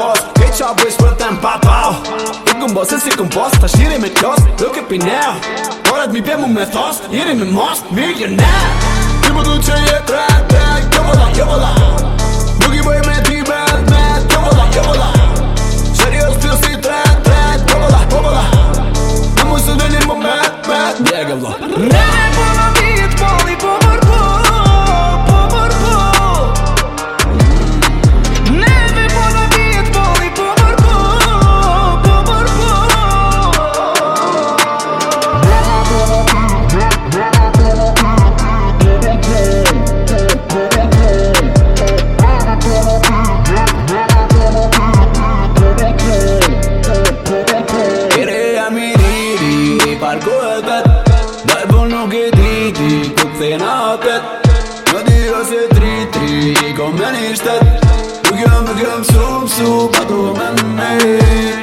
fos Bitch, I wish for them papaw I kum bose si kum bose Ta shiri me kjos, look at me now Porat mi bemu me thos, jiri me most Millionaire Ti më du që je trap, eh, Nuk i bëj me ti bad, mad, jo vëlla, jo vëlla Serios t'il si trap, trap, jo vëlla, jo vëlla Në mu së dhe një më mad, mad, jo vëlla Ne, ne, ne, ne, ne, ne, ne, ne, ne, ne, ne, Da e bol nuk e diti Ku këthejna apet Në di ose tri tri I kom me një shtet Nuk jam, nuk jam, su, su Pa të me me me